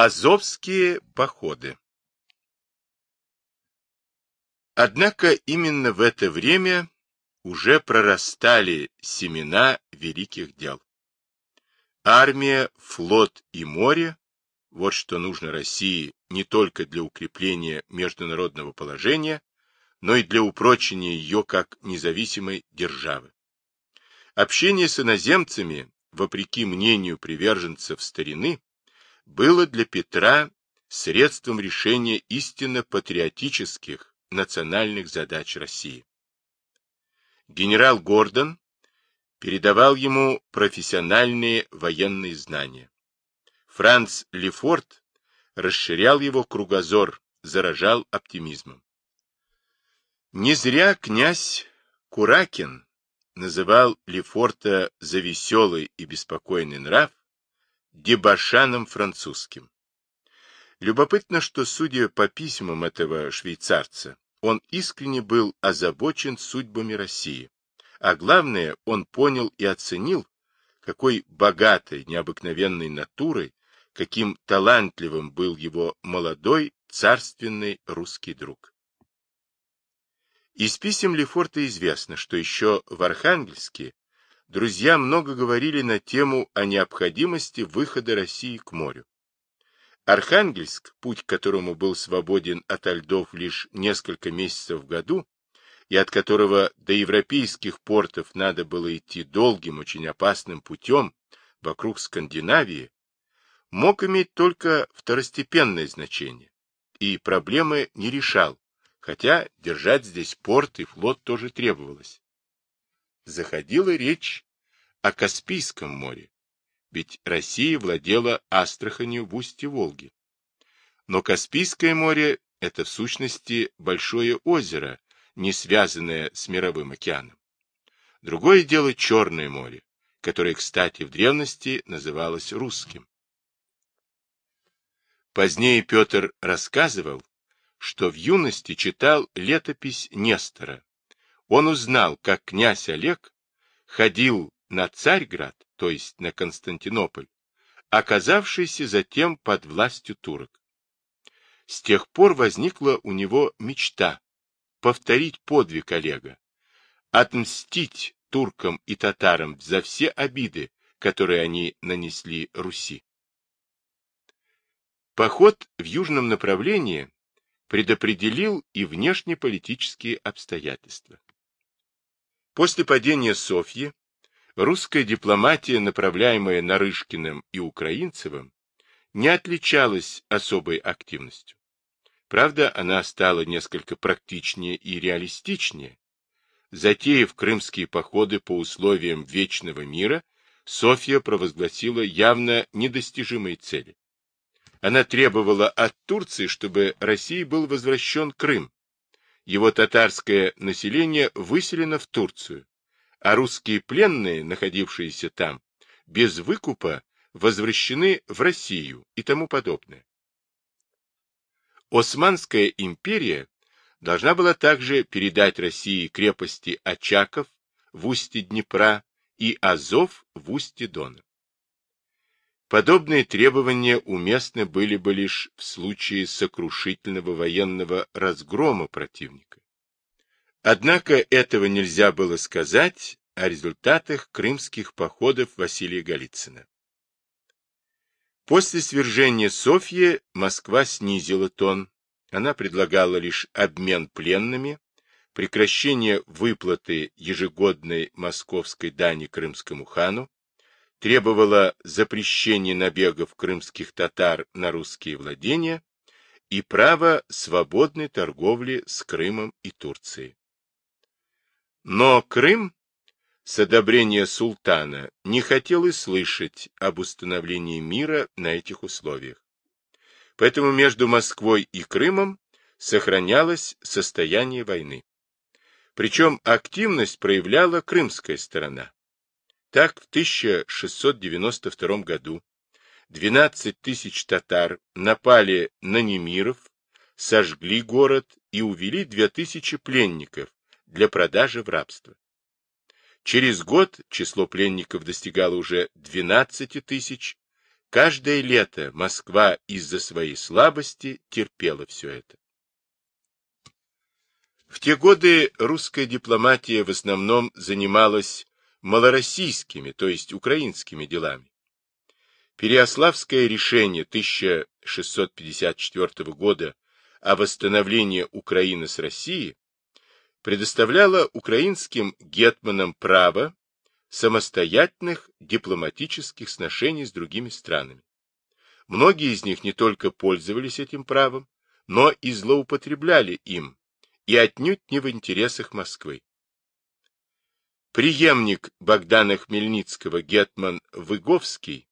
Азовские походы Однако именно в это время уже прорастали семена великих дел. Армия, флот и море – вот что нужно России не только для укрепления международного положения, но и для упрочения ее как независимой державы. Общение с иноземцами, вопреки мнению приверженцев старины, было для Петра средством решения истинно патриотических национальных задач России. Генерал Гордон передавал ему профессиональные военные знания. Франц Лефорт расширял его кругозор, заражал оптимизмом. Не зря князь Куракин называл Лефорта за веселый и беспокойный нрав дебошаном французским. Любопытно, что, судя по письмам этого швейцарца, он искренне был озабочен судьбами России, а главное, он понял и оценил, какой богатой, необыкновенной натурой, каким талантливым был его молодой, царственный русский друг. Из писем Лефорта известно, что еще в Архангельске друзья много говорили на тему о необходимости выхода России к морю. Архангельск, путь к которому был свободен от льдов лишь несколько месяцев в году, и от которого до европейских портов надо было идти долгим, очень опасным путем вокруг Скандинавии, мог иметь только второстепенное значение, и проблемы не решал, хотя держать здесь порт и флот тоже требовалось. Заходила речь о Каспийском море, ведь Россия владела Астраханью в устье Волги. Но Каспийское море – это в сущности большое озеро, не связанное с мировым океаном. Другое дело Черное море, которое, кстати, в древности называлось Русским. Позднее Петр рассказывал, что в юности читал летопись Нестора. Он узнал, как князь Олег ходил на Царьград, то есть на Константинополь, оказавшийся затем под властью турок. С тех пор возникла у него мечта повторить подвиг Олега, отмстить туркам и татарам за все обиды, которые они нанесли Руси. Поход в южном направлении предопределил и внешнеполитические обстоятельства. После падения Софьи русская дипломатия, направляемая Нарышкиным и Украинцевым, не отличалась особой активностью. Правда, она стала несколько практичнее и реалистичнее. Затеяв крымские походы по условиям вечного мира, Софья провозгласила явно недостижимые цели. Она требовала от Турции, чтобы России был возвращен Крым. Его татарское население выселено в Турцию, а русские пленные, находившиеся там, без выкупа возвращены в Россию и тому подобное. Османская империя должна была также передать России крепости Очаков в устье Днепра и Азов в устье Дона. Подобные требования уместны были бы лишь в случае сокрушительного военного разгрома противника. Однако этого нельзя было сказать о результатах крымских походов Василия Голицына. После свержения Софьи Москва снизила тон. Она предлагала лишь обмен пленными, прекращение выплаты ежегодной московской дани крымскому хану, требовала запрещения набегов крымских татар на русские владения и право свободной торговли с Крымом и Турцией. Но Крым с одобрения султана не хотел и слышать об установлении мира на этих условиях. Поэтому между Москвой и Крымом сохранялось состояние войны. Причем активность проявляла крымская сторона. Так, в 1692 году 12 тысяч татар напали на Немиров, сожгли город и увели 2000 пленников, для продажи в рабство. Через год число пленников достигало уже 12 тысяч, Каждое лето Москва из-за своей слабости терпела все это. В те годы русская дипломатия в основном занималась малороссийскими, то есть украинскими делами. Переославское решение 1654 года о восстановлении Украины с Россией предоставляло украинским гетманам право самостоятельных дипломатических сношений с другими странами. Многие из них не только пользовались этим правом, но и злоупотребляли им, и отнюдь не в интересах Москвы. Приемник Богдана Хмельницкого Гетман Выговский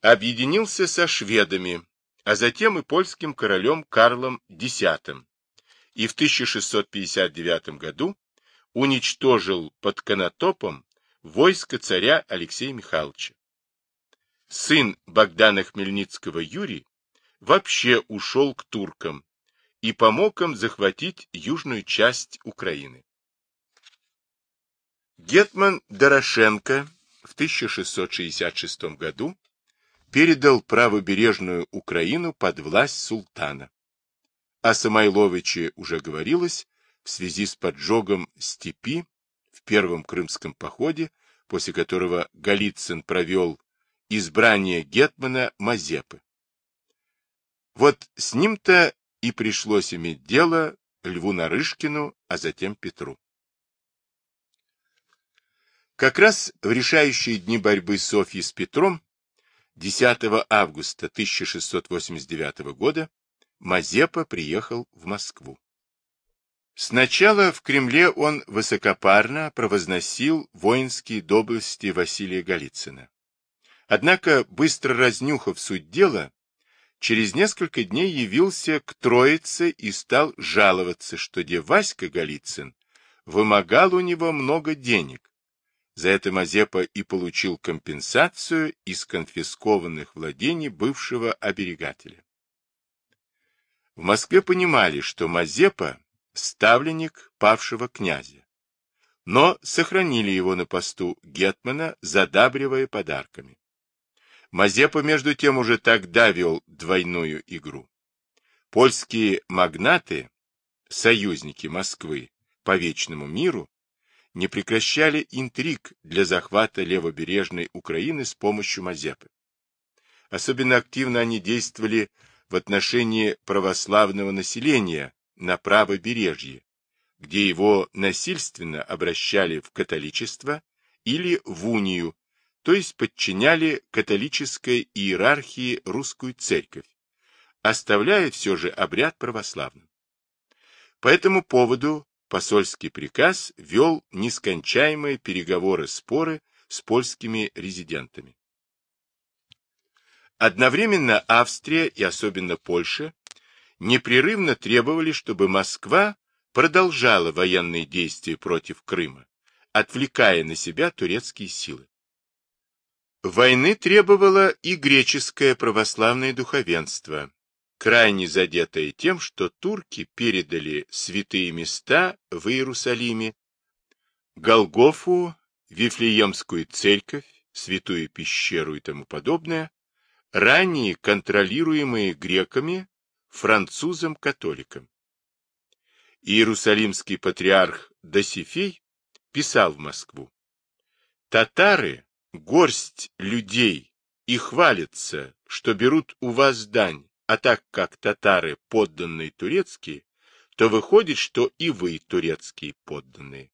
объединился со шведами, а затем и польским королем Карлом X, и в 1659 году уничтожил под Конотопом войско царя Алексея Михайловича. Сын Богдана Хмельницкого Юрий вообще ушел к туркам и помог им захватить южную часть Украины. Гетман Дорошенко в 1666 году передал правобережную Украину под власть султана. О Самойловиче уже говорилось в связи с поджогом степи в первом крымском походе, после которого Голицын провел избрание Гетмана Мазепы. Вот с ним-то и пришлось иметь дело Льву Нарышкину, а затем Петру. Как раз в решающие дни борьбы Софьи с Петром 10 августа 1689 года Мазепа приехал в Москву. Сначала в Кремле он высокопарно провозносил воинские доблести Василия Голицына. Однако, быстро разнюхав суть дела, через несколько дней явился к Троице и стал жаловаться, что де Васька Голицын вымогал у него много денег. За это Мазепа и получил компенсацию из конфискованных владений бывшего оберегателя. В Москве понимали, что Мазепа ставленник павшего князя, но сохранили его на посту гетмана, задабривая подарками. Мазепа, между тем, уже тогда вел двойную игру. Польские магнаты, союзники Москвы по вечному миру, не прекращали интриг для захвата левобережной Украины с помощью Мазепы. Особенно активно они действовали в отношении православного населения на правобережье, где его насильственно обращали в католичество или в унию, то есть подчиняли католической иерархии русскую церковь, оставляя все же обряд православным. По этому поводу посольский приказ вел нескончаемые переговоры-споры с польскими резидентами. Одновременно Австрия и особенно Польша непрерывно требовали, чтобы Москва продолжала военные действия против Крыма, отвлекая на себя турецкие силы. Войны требовало и греческое православное духовенство, крайне задетое тем, что турки передали святые места в Иерусалиме, Голгофу, Вифлеемскую церковь, святую пещеру и тому подобное, ранее контролируемые греками, французам-католикам. Иерусалимский патриарх Досифей писал в Москву. Татары — горсть людей и хвалятся, что берут у вас дань, а так как татары подданные турецкие, то выходит, что и вы турецкие подданные.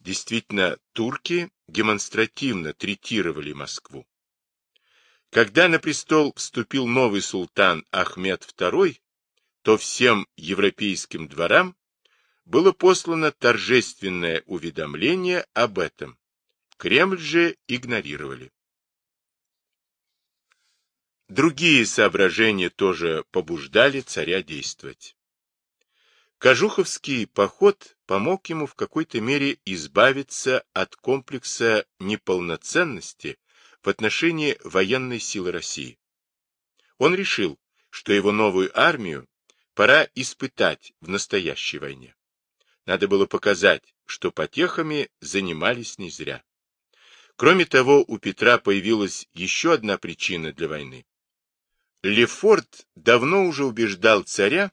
Действительно, турки демонстративно третировали Москву. Когда на престол вступил новый султан Ахмед II, то всем европейским дворам было послано торжественное уведомление об этом. Кремль же игнорировали. Другие соображения тоже побуждали царя действовать. Кожуховский поход помог ему в какой-то мере избавиться от комплекса неполноценности в отношении военной силы России. Он решил, что его новую армию пора испытать в настоящей войне. Надо было показать, что потехами занимались не зря. Кроме того, у Петра появилась еще одна причина для войны. Лефорт давно уже убеждал царя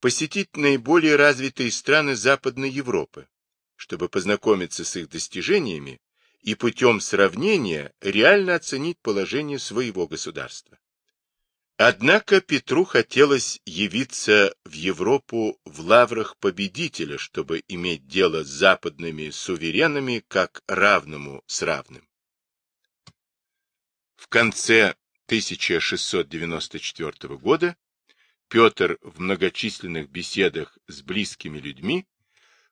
посетить наиболее развитые страны Западной Европы, чтобы познакомиться с их достижениями и путем сравнения реально оценить положение своего государства. Однако Петру хотелось явиться в Европу в лаврах победителя, чтобы иметь дело с западными суверенами как равному с равным. В конце 1694 года Петр в многочисленных беседах с близкими людьми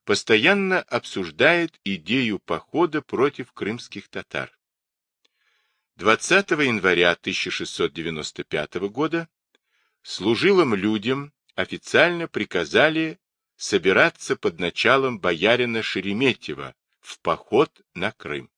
постоянно обсуждает идею похода против крымских татар. 20 января 1695 года служилым людям официально приказали собираться под началом боярина Шереметьева в поход на Крым.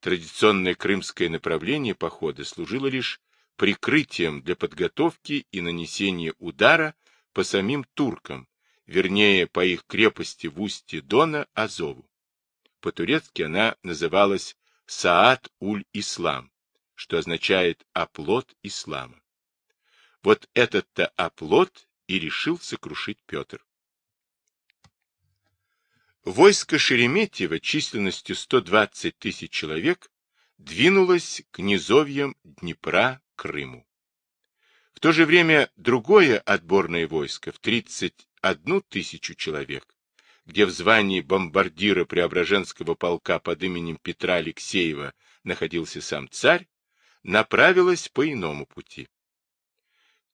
Традиционное крымское направление похода служило лишь прикрытием для подготовки и нанесения удара по самим туркам, вернее, по их крепости в устье Дона Азову. По-турецки она называлась Саад-уль-Ислам, что означает «оплот ислама». Вот этот-то оплот и решил сокрушить Петр. Войско Шереметьево численностью 120 тысяч человек двинулось к низовьям Днепра, Крыму. В то же время другое отборное войско в 31 тысячу человек где в звании бомбардира Преображенского полка под именем Петра Алексеева находился сам царь, направилась по иному пути.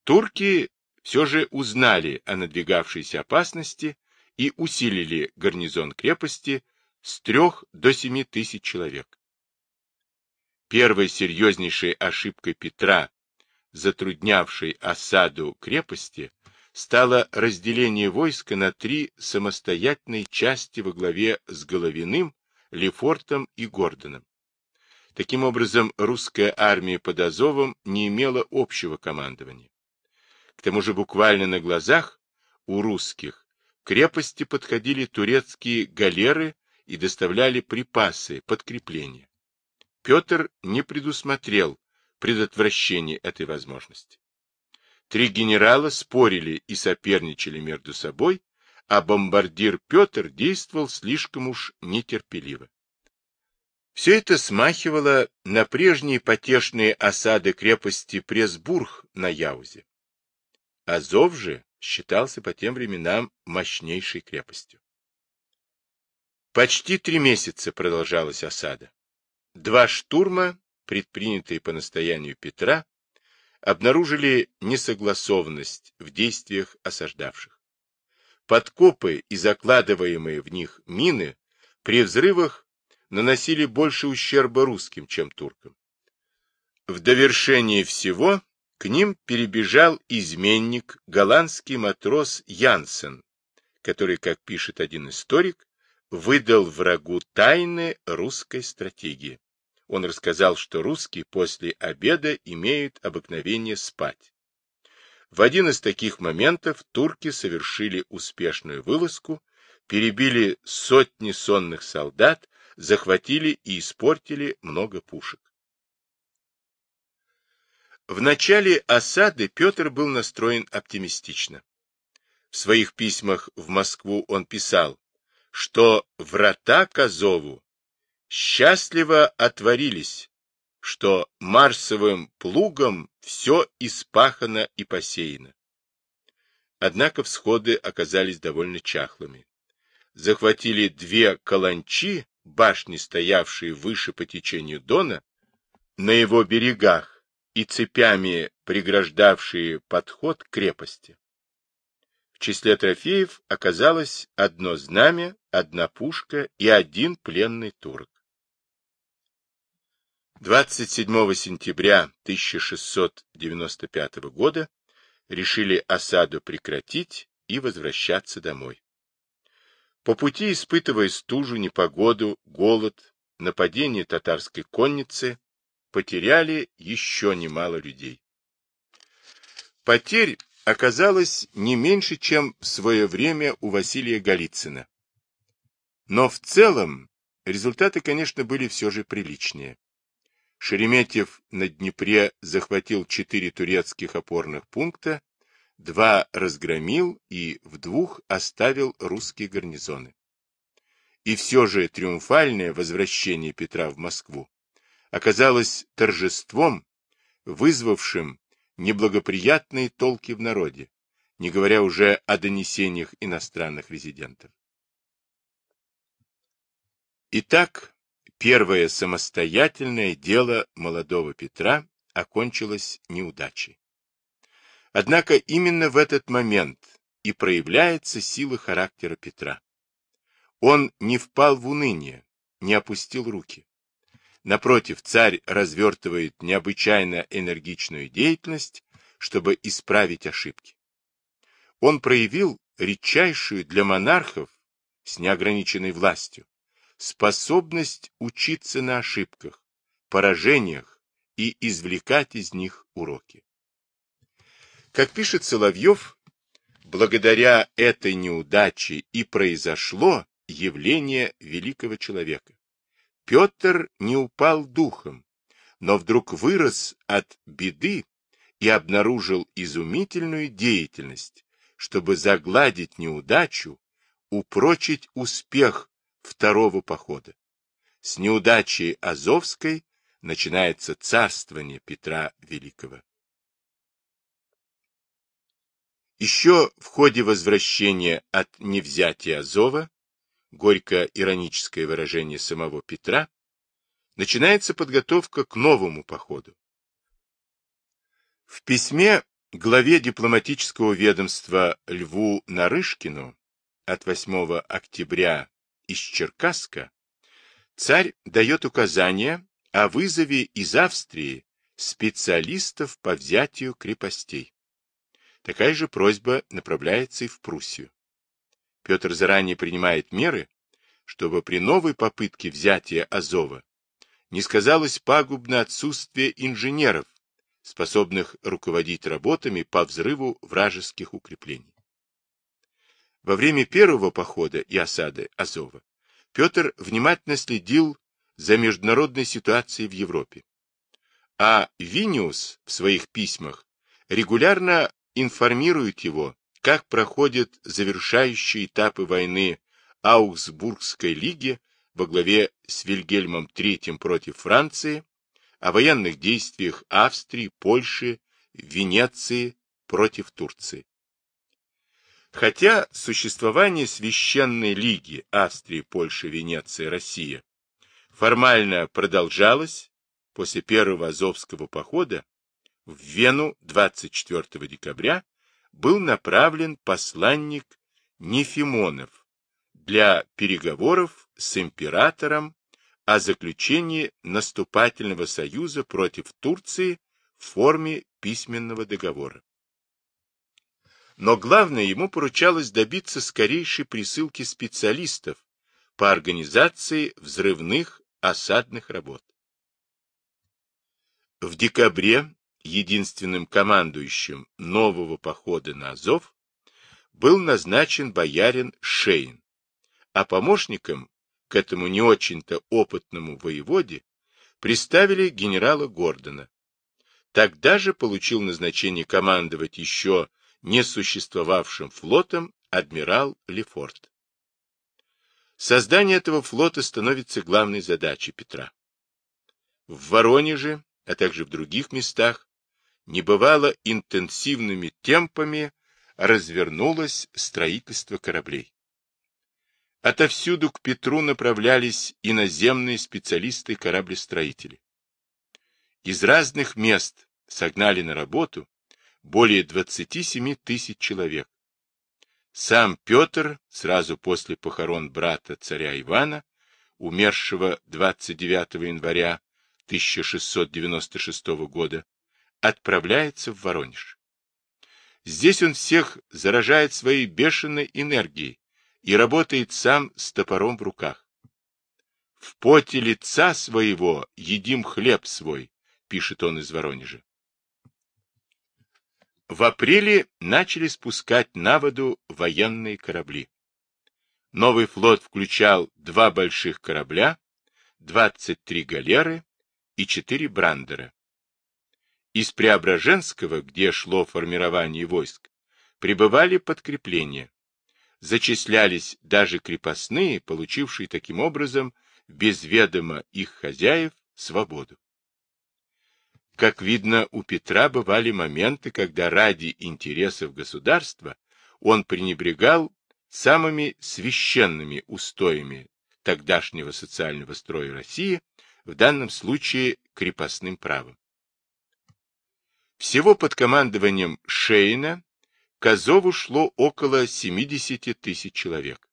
Турки все же узнали о надвигавшейся опасности и усилили гарнизон крепости с трех до семи тысяч человек. Первой серьезнейшей ошибкой Петра, затруднявшей осаду крепости, стало разделение войска на три самостоятельные части во главе с Головиным, Лефортом и Гордоном. Таким образом, русская армия под Азовом не имела общего командования. К тому же буквально на глазах у русских к крепости подходили турецкие галеры и доставляли припасы, подкрепления. Петр не предусмотрел предотвращение этой возможности. Три генерала спорили и соперничали между собой, а бомбардир Петр действовал слишком уж нетерпеливо. Все это смахивало на прежние потешные осады крепости Пресбург на Яузе. Азов же считался по тем временам мощнейшей крепостью. Почти три месяца продолжалась осада. Два штурма, предпринятые по настоянию Петра, обнаружили несогласованность в действиях осаждавших. Подкопы и закладываемые в них мины при взрывах наносили больше ущерба русским, чем туркам. В довершение всего к ним перебежал изменник, голландский матрос Янсен, который, как пишет один историк, выдал врагу тайны русской стратегии он рассказал, что русские после обеда имеют обыкновение спать. В один из таких моментов турки совершили успешную вылазку, перебили сотни сонных солдат, захватили и испортили много пушек. В начале осады Петр был настроен оптимистично. В своих письмах в Москву он писал, что врата к Азову счастливо отворились, что марсовым плугом все испахано и посеяно. Однако всходы оказались довольно чахлыми. Захватили две каланчи, башни, стоявшие выше по течению Дона, на его берегах и цепями преграждавшие подход к крепости. В числе трофеев оказалось одно знамя, одна пушка и один пленный турок. 27 сентября 1695 года решили осаду прекратить и возвращаться домой. По пути, испытывая стужу, непогоду, голод, нападение татарской конницы, потеряли еще немало людей. Потерь оказалось не меньше, чем в свое время у Василия Голицына. Но в целом результаты, конечно, были все же приличнее. Шереметьев на Днепре захватил четыре турецких опорных пункта, два разгромил и в двух оставил русские гарнизоны. И все же триумфальное возвращение Петра в Москву оказалось торжеством, вызвавшим неблагоприятные толки в народе, не говоря уже о донесениях иностранных резидентов. Итак, первое самостоятельное дело молодого Петра окончилось неудачей. Однако именно в этот момент и проявляется сила характера Петра. Он не впал в уныние, не опустил руки. Напротив, царь развертывает необычайно энергичную деятельность, чтобы исправить ошибки. Он проявил редчайшую для монархов с неограниченной властью способность учиться на ошибках, поражениях и извлекать из них уроки. Как пишет Соловьев, благодаря этой неудаче и произошло явление великого человека. Петр не упал духом, но вдруг вырос от беды и обнаружил изумительную деятельность, чтобы загладить неудачу, упрочить успех второго похода. С неудачей Азовской начинается царствование Петра Великого. Еще в ходе возвращения от невзятия Азова, горько-ироническое выражение самого Петра, начинается подготовка к новому походу. В письме главе дипломатического ведомства Льву Нарышкину от 8 октября из Черкасска царь дает указания о вызове из Австрии специалистов по взятию крепостей. Такая же просьба направляется и в Пруссию. Петр заранее принимает меры, чтобы при новой попытке взятия Азова не сказалось пагубно отсутствие инженеров, способных руководить работами по взрыву вражеских укреплений. Во время первого похода и осады Азова Петр внимательно следил за международной ситуацией в Европе. А Виниус в своих письмах регулярно информирует его, как проходят завершающие этапы войны Аугсбургской лиги во главе с Вильгельмом III против Франции, о военных действиях Австрии, Польши, Венеции против Турции. Хотя существование Священной Лиги Австрии, Польши, Венеции, Россия формально продолжалось после первого Азовского похода, в Вену 24 декабря был направлен посланник Нефимонов для переговоров с императором о заключении наступательного союза против Турции в форме письменного договора. Но главное, ему поручалось добиться скорейшей присылки специалистов по организации взрывных осадных работ. В декабре единственным командующим нового похода на Азов, был назначен боярин Шейн, а помощником к этому не очень-то опытному воеводе приставили генерала Гордона. Тогда же получил назначение командовать еще не существовавшим флотом адмирал Лефорт. Создание этого флота становится главной задачей Петра. В Воронеже, а также в других местах, небывало интенсивными темпами развернулось строительство кораблей. Отовсюду к Петру направлялись иноземные специалисты-кораблестроители. Из разных мест согнали на работу более 27 тысяч человек. Сам Петр сразу после похорон брата царя Ивана, умершего 29 января 1696 года, отправляется в Воронеж. Здесь он всех заражает своей бешеной энергией и работает сам с топором в руках. «В поте лица своего едим хлеб свой», — пишет он из Воронежа. В апреле начали спускать на воду военные корабли. Новый флот включал два больших корабля, 23 галеры и 4 брандера. Из Преображенского, где шло формирование войск, прибывали подкрепления. Зачислялись даже крепостные, получившие таким образом без ведома их хозяев свободу. Как видно, у Петра бывали моменты, когда ради интересов государства он пренебрегал самыми священными устоями тогдашнего социального строя России, в данном случае крепостным правом. Всего под командованием Шейна к Азову шло около 70 тысяч человек.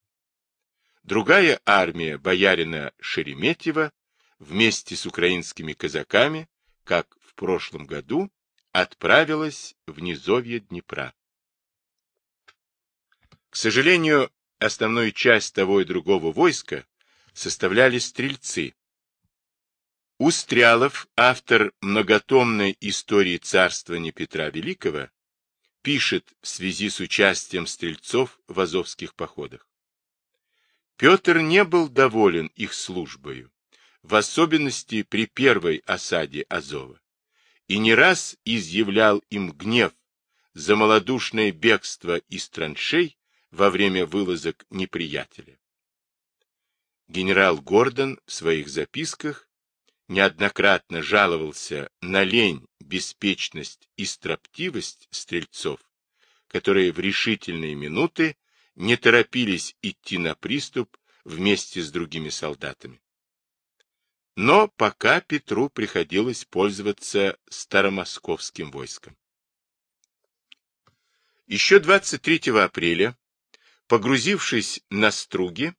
Другая армия боярина Шереметьева вместе с украинскими казаками, как в прошлом году, отправилась в низовье Днепра. К сожалению, основную часть того и другого войска составляли стрельцы. Устрялов, автор многотомной истории царствования Петра Великого, пишет в связи с участием стрельцов в азовских походах. Петр не был доволен их службою, в особенности при первой осаде Азова, и не раз изъявлял им гнев за малодушное бегство из траншей во время вылазок неприятеля. Генерал Гордон в своих записках неоднократно жаловался на лень, беспечность и строптивость стрельцов, которые в решительные минуты не торопились идти на приступ вместе с другими солдатами. Но пока Петру приходилось пользоваться старомосковским войском. Еще 23 апреля Погрузившись на струги,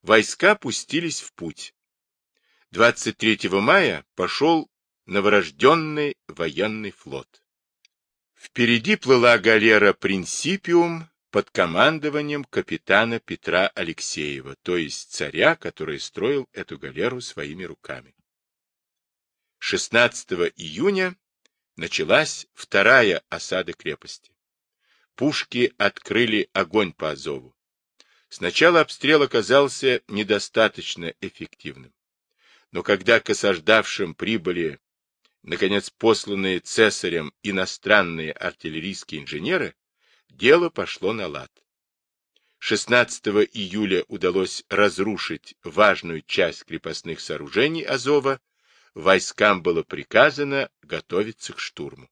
войска пустились в путь. 23 мая пошел новорожденный военный флот. Впереди плыла галера «Принципиум» под командованием капитана Петра Алексеева, то есть царя, который строил эту галеру своими руками. 16 июня началась вторая осада крепости пушки открыли огонь по Азову. Сначала обстрел оказался недостаточно эффективным. Но когда к осаждавшим прибыли, наконец, посланные цесарем иностранные артиллерийские инженеры, дело пошло на лад. 16 июля удалось разрушить важную часть крепостных сооружений Азова, войскам было приказано готовиться к штурму.